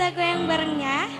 kita goyang barengnya.